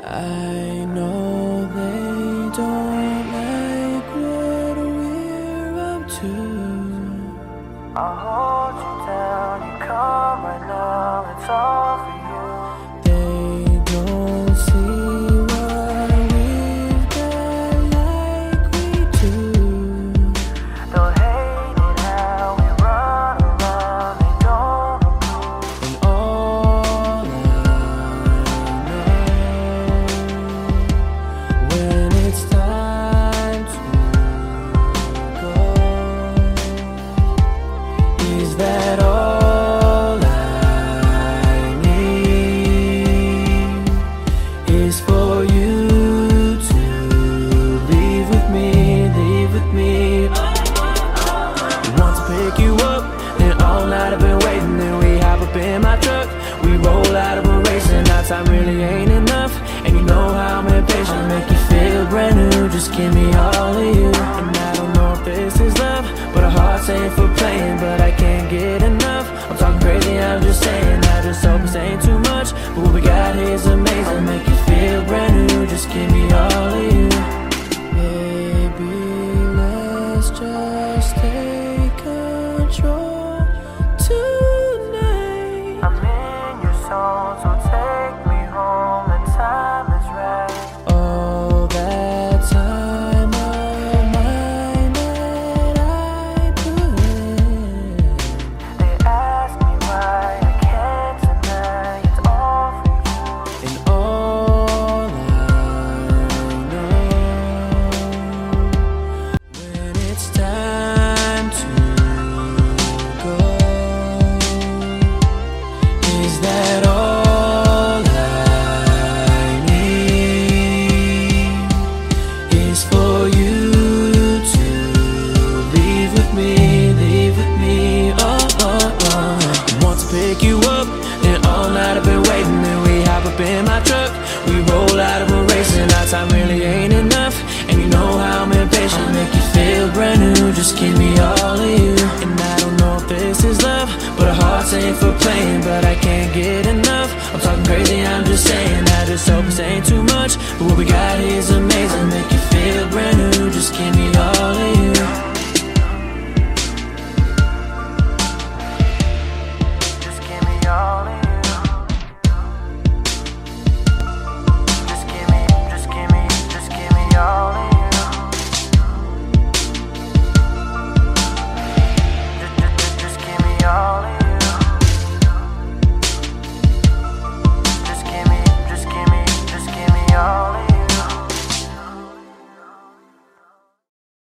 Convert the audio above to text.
I know book. Then all night I've been waiting, then we hop up in my truck. We roll out of a race, and our time really ain't enough. And you know how I'm impatient, I'll make you feel brand new. Just give me all of you. might have been waiting And we hop up in my truck. We roll out of a race And our time really ain't enough. And you know how I'm impatient. I'll make you feel brand new. Just give me all of you. And I don't know if this is love But our hearts ain't for playing But I can't get enough. I'm talking crazy, I'm just saying I just